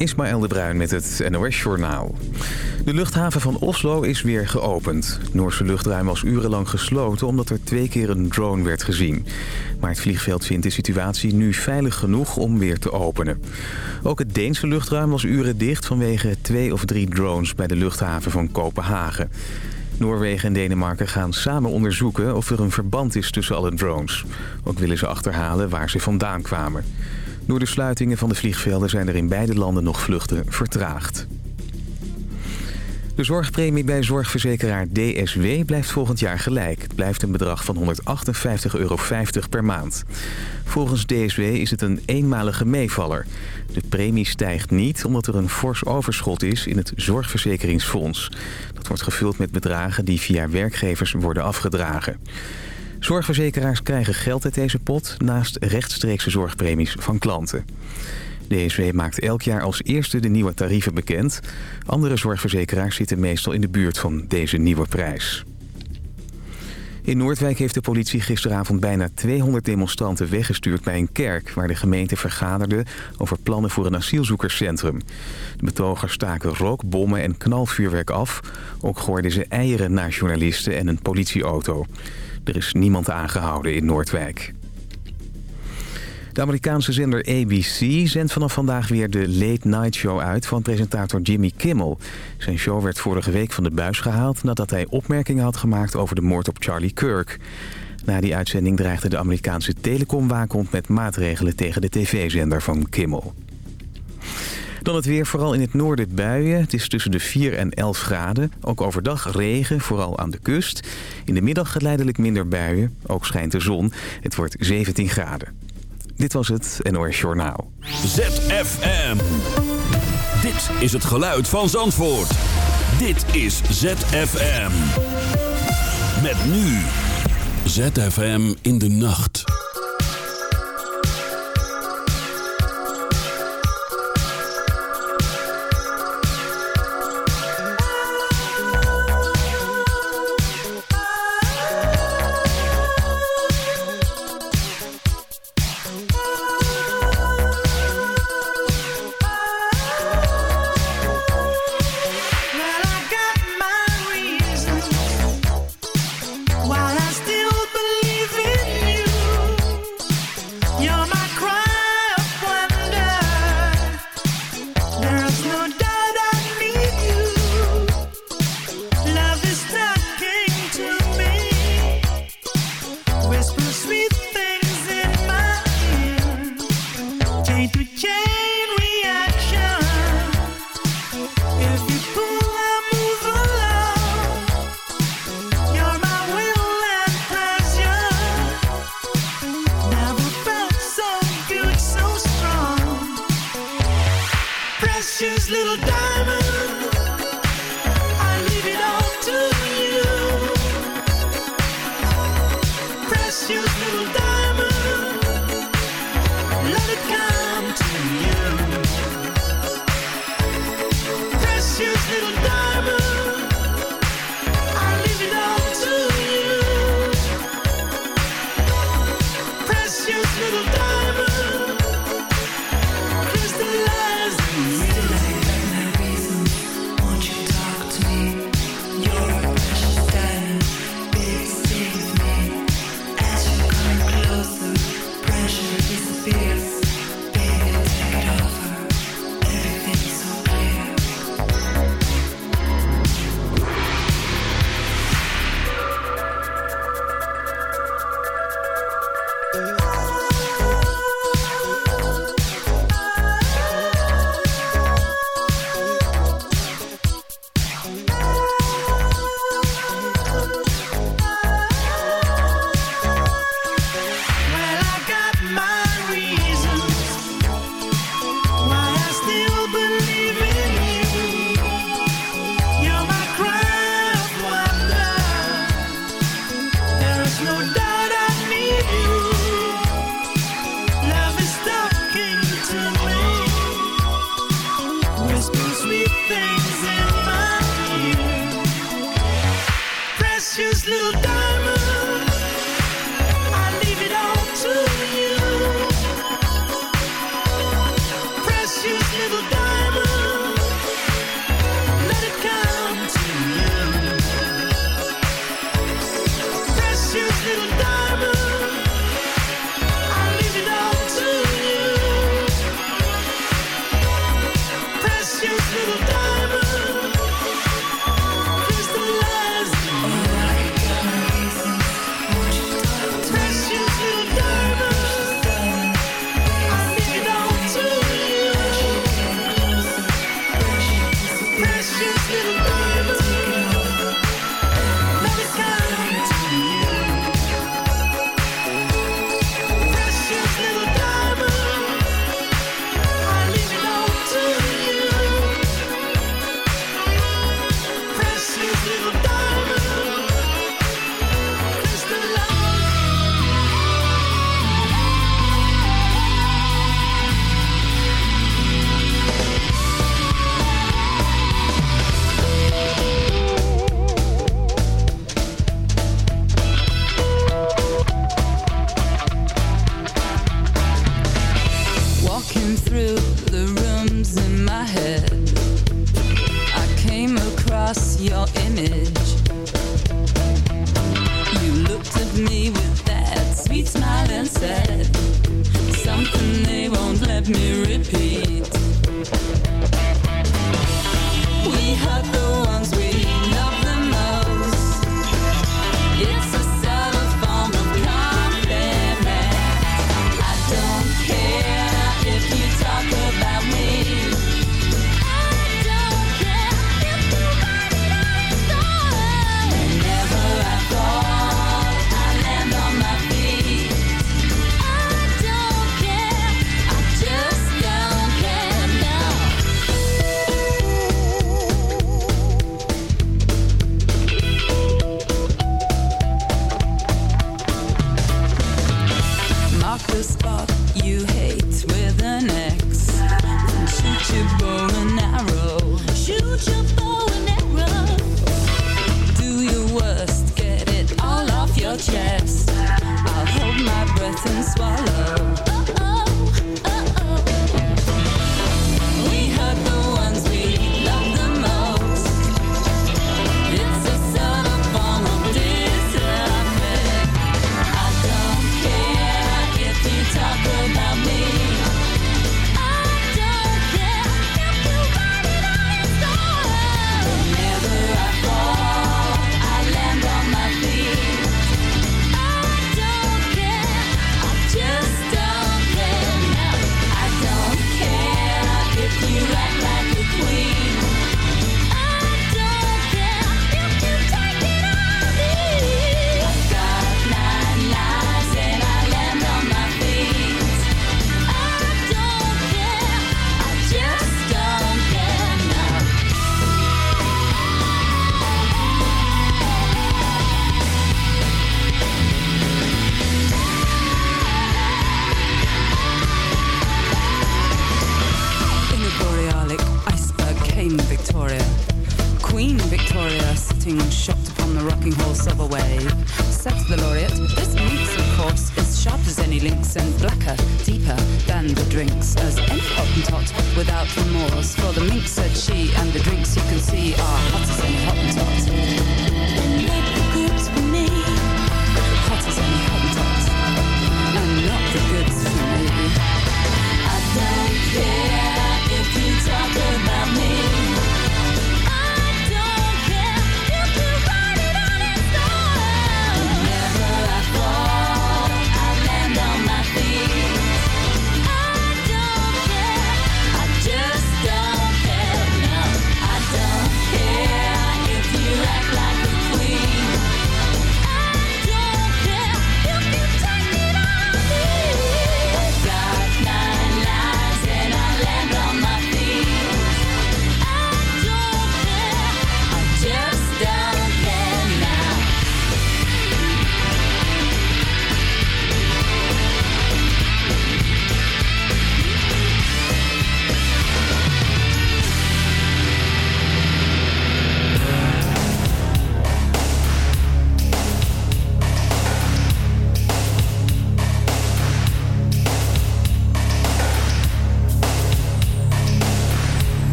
Ismaël de Bruin met het NOS Journaal. De luchthaven van Oslo is weer geopend. Noorse luchtruim was urenlang gesloten omdat er twee keer een drone werd gezien. Maar het vliegveld vindt de situatie nu veilig genoeg om weer te openen. Ook het Deense luchtruim was uren dicht vanwege twee of drie drones bij de luchthaven van Kopenhagen. Noorwegen en Denemarken gaan samen onderzoeken of er een verband is tussen alle drones. Ook willen ze achterhalen waar ze vandaan kwamen. Door de sluitingen van de vliegvelden zijn er in beide landen nog vluchten vertraagd. De zorgpremie bij zorgverzekeraar DSW blijft volgend jaar gelijk. Het blijft een bedrag van 158,50 euro per maand. Volgens DSW is het een eenmalige meevaller. De premie stijgt niet omdat er een fors overschot is in het zorgverzekeringsfonds. Dat wordt gevuld met bedragen die via werkgevers worden afgedragen. Zorgverzekeraars krijgen geld uit deze pot naast rechtstreekse zorgpremies van klanten. DSW maakt elk jaar als eerste de nieuwe tarieven bekend. Andere zorgverzekeraars zitten meestal in de buurt van deze nieuwe prijs. In Noordwijk heeft de politie gisteravond bijna 200 demonstranten weggestuurd bij een kerk... waar de gemeente vergaderde over plannen voor een asielzoekerscentrum. De betogers staken rook, bommen en knalvuurwerk af. Ook gooiden ze eieren naar journalisten en een politieauto. Er is niemand aangehouden in Noordwijk. De Amerikaanse zender ABC zendt vanaf vandaag weer de Late Night Show uit van presentator Jimmy Kimmel. Zijn show werd vorige week van de buis gehaald nadat hij opmerkingen had gemaakt over de moord op Charlie Kirk. Na die uitzending dreigde de Amerikaanse telecomwaakhond met maatregelen tegen de tv-zender van Kimmel. Dan het weer, vooral in het noorden buien. Het is tussen de 4 en 11 graden. Ook overdag regen, vooral aan de kust. In de middag geleidelijk minder buien. Ook schijnt de zon. Het wordt 17 graden. Dit was het NOS Journaal. ZFM. Dit is het geluid van Zandvoort. Dit is ZFM. Met nu. ZFM in de nacht.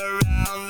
around.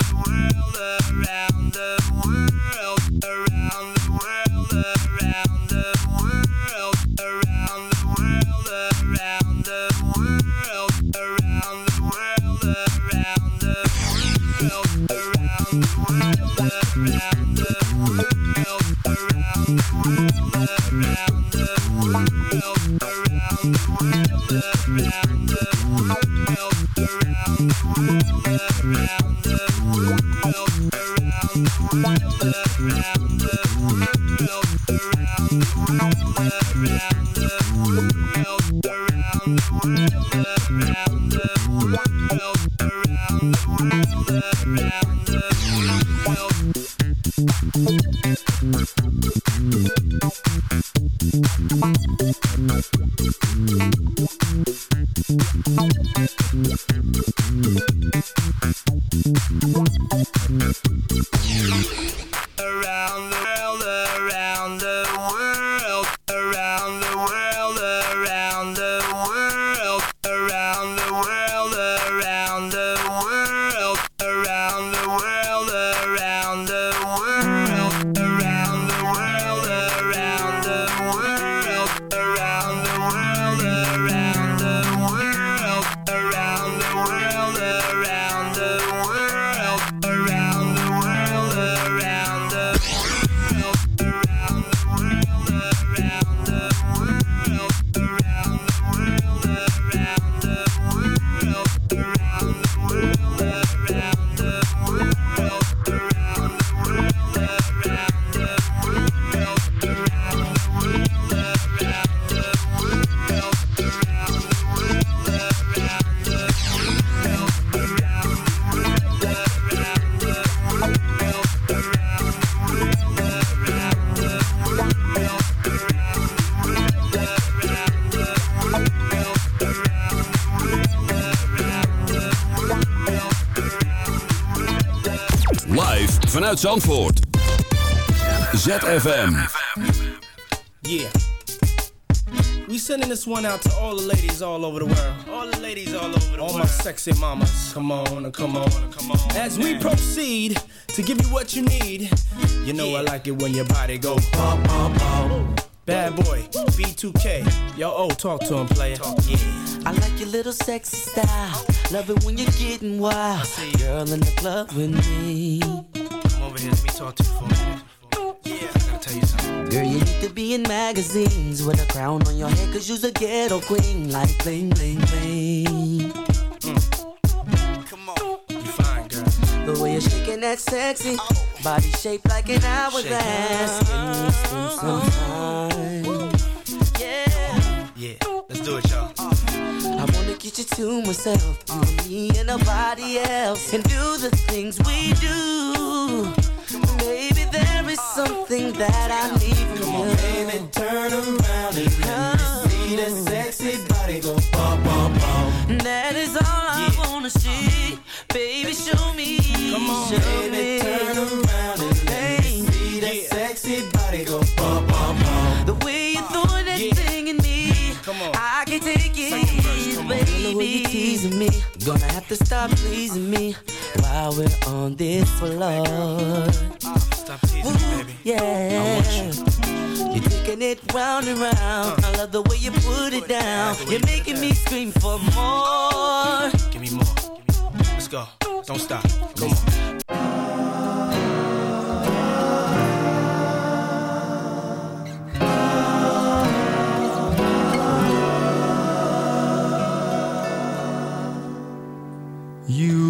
Vanuit Zandvoort. ZFM. Yeah. We sending this one out to all the ladies all over the world. All the ladies all over the all world. All my sexy mamas. Come on and come on come on. As we proceed to give you what you need. You know yeah. I like it when your body go pump, pump, pump. Bad boy, B2K. Yo, oh, talk to him, player. Talk, yeah. I like your little sexy style. Love it when you're getting wild. Girl in the club with me over here. Let me talk to you for a minute. Yeah, I gotta tell you something. Girl, you need to be in magazines with a crown on your head, cause you's a ghetto queen, like bling, bling, bling. Mm. Come on. You fine, girl. The way you're shaking that sexy body shaped like an hourglass. We spend some time? Yeah. Yeah, let's do it, y'all. I wanna get you to myself, you and me and nobody else, and do the things we do. Maybe there is something that I need from Come on, baby, turn around and let me see that sexy body go bum bum bum. That is all I wanna see, baby. Show me, Come on, show baby, me. turn around and let me see that yeah. sexy body go bum. Come on. I can take it, baby. When you teasing me, gonna have to stop pleasing me while we're on this floor. Stop teasing me, baby. Yeah. I want you. You're taking it round and round. Uh, I love the way you put it down. You're making me scream for more. Give me more. Let's go. Don't stop. Come on. You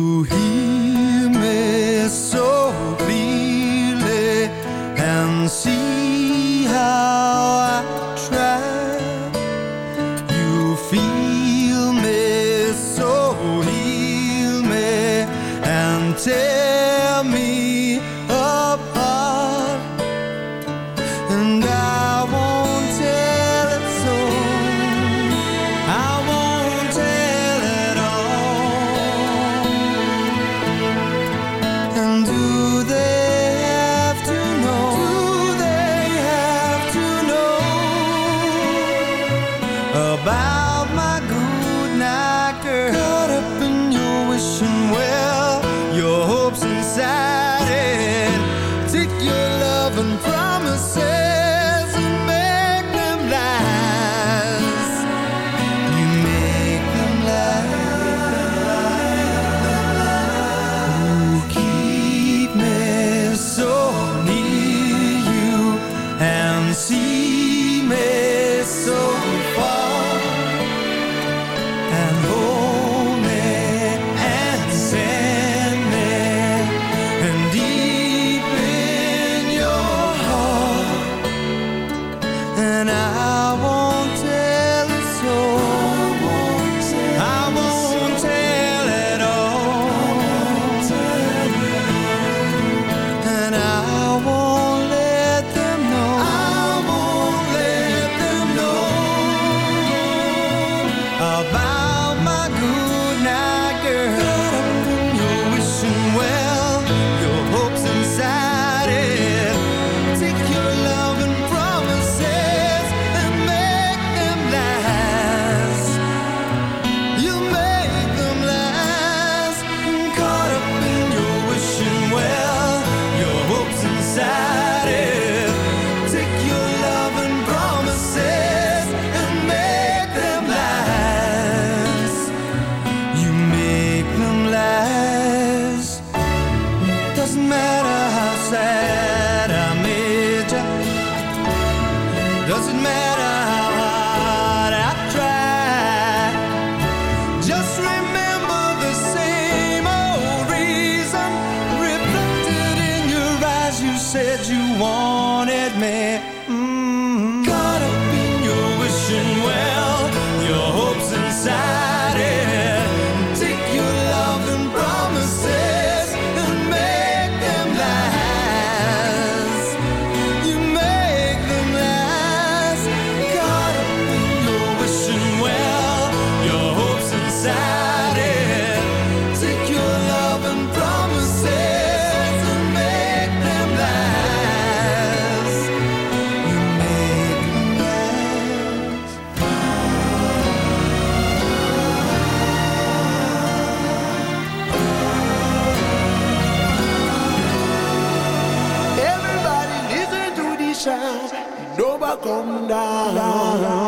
come down.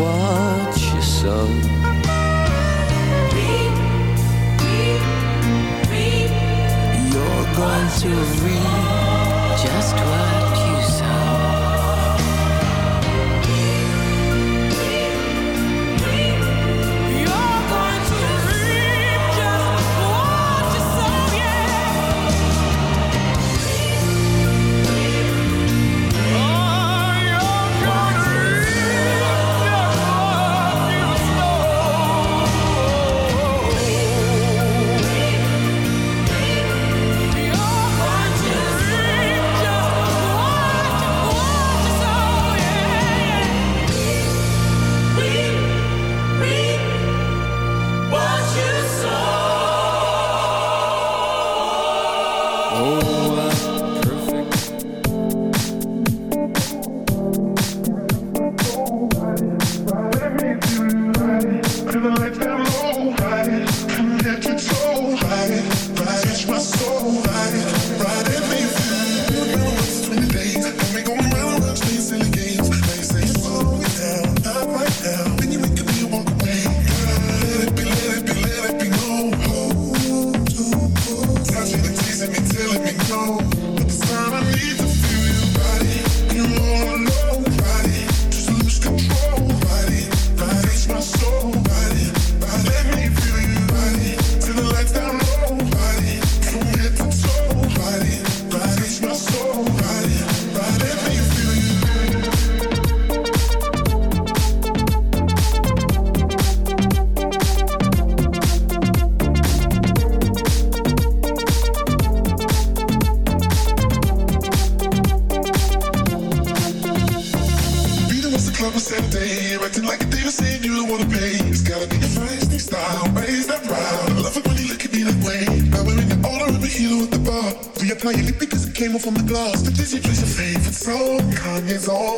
watch your son. Reap, reap, reap. You're going to reap. lost, but did you play your favorite song? Kanye's all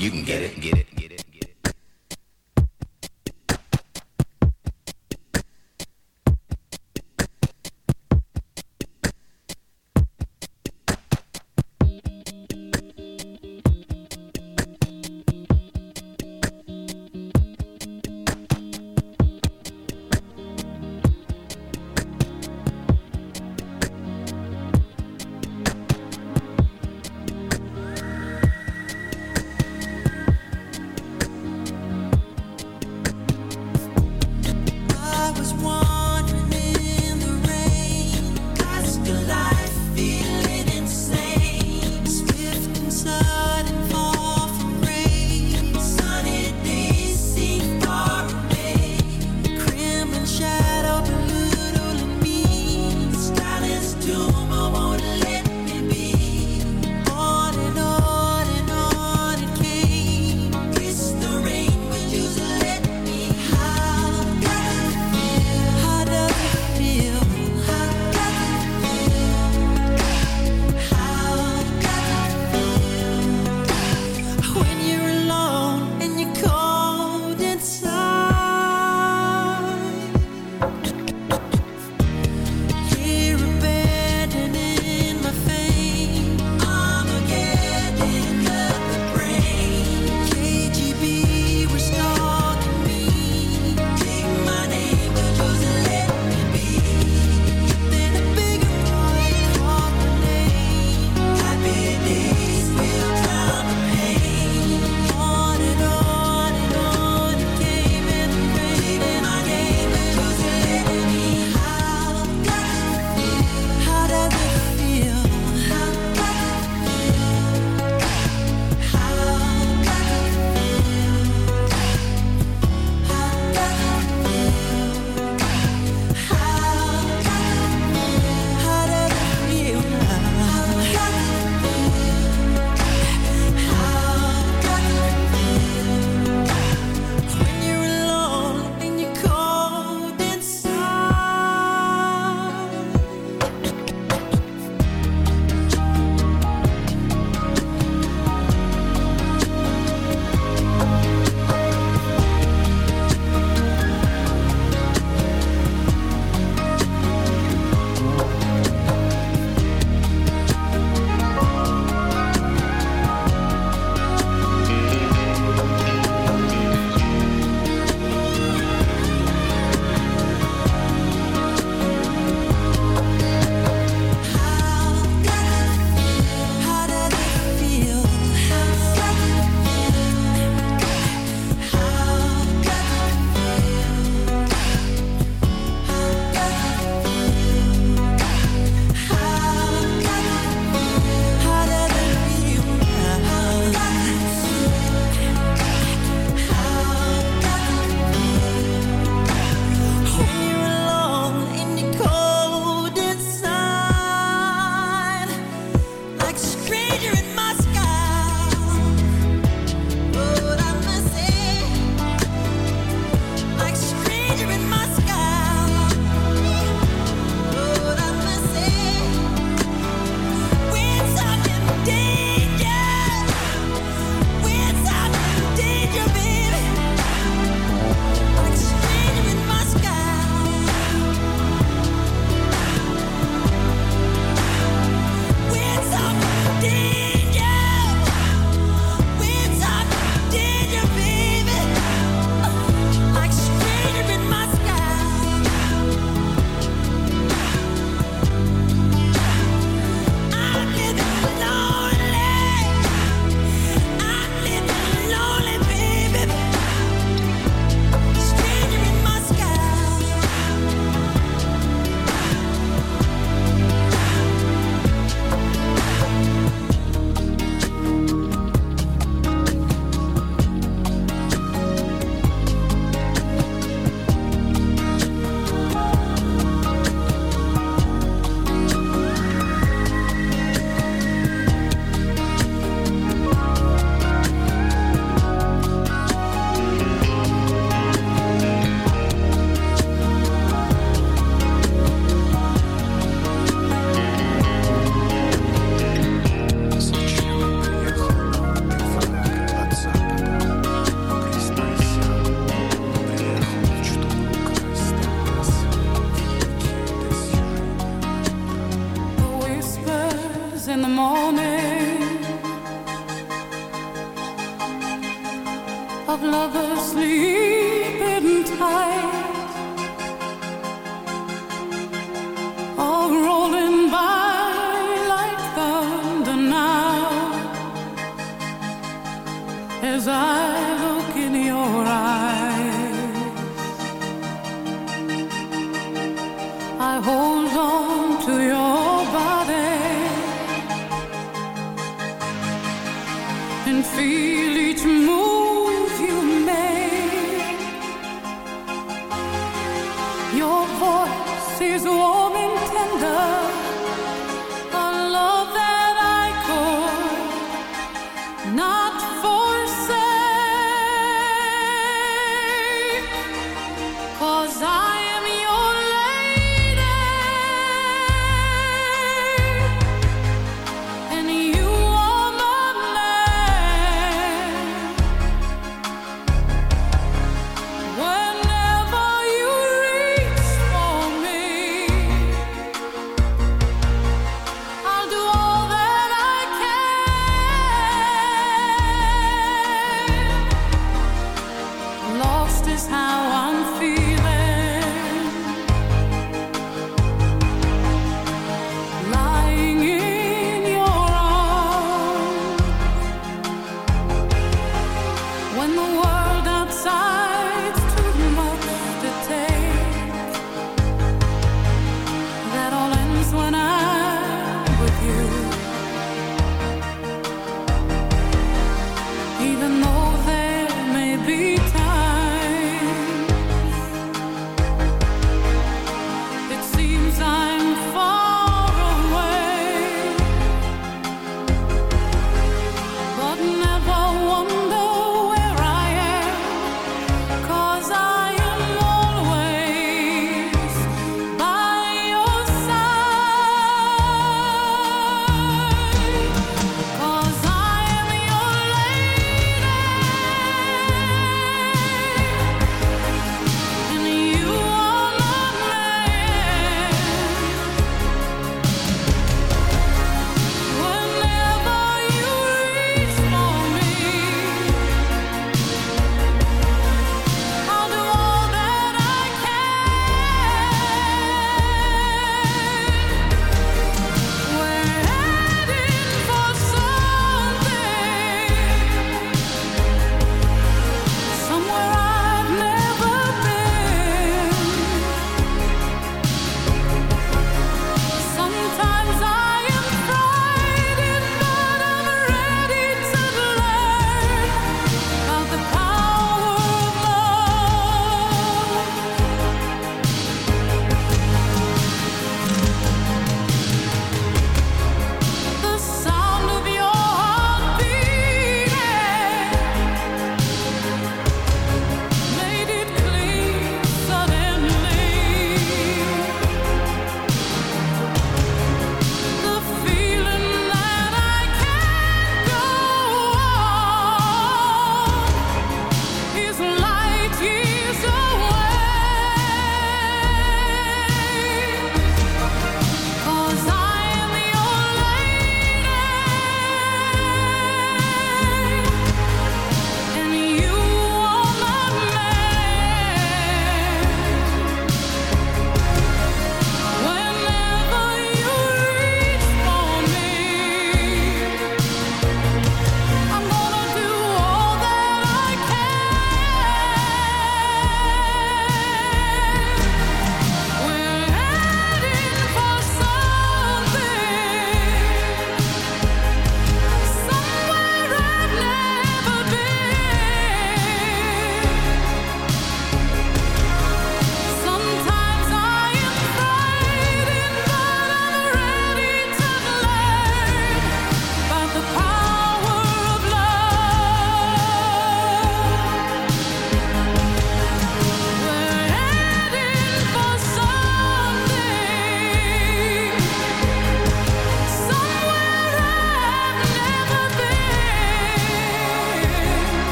you can get it, get it.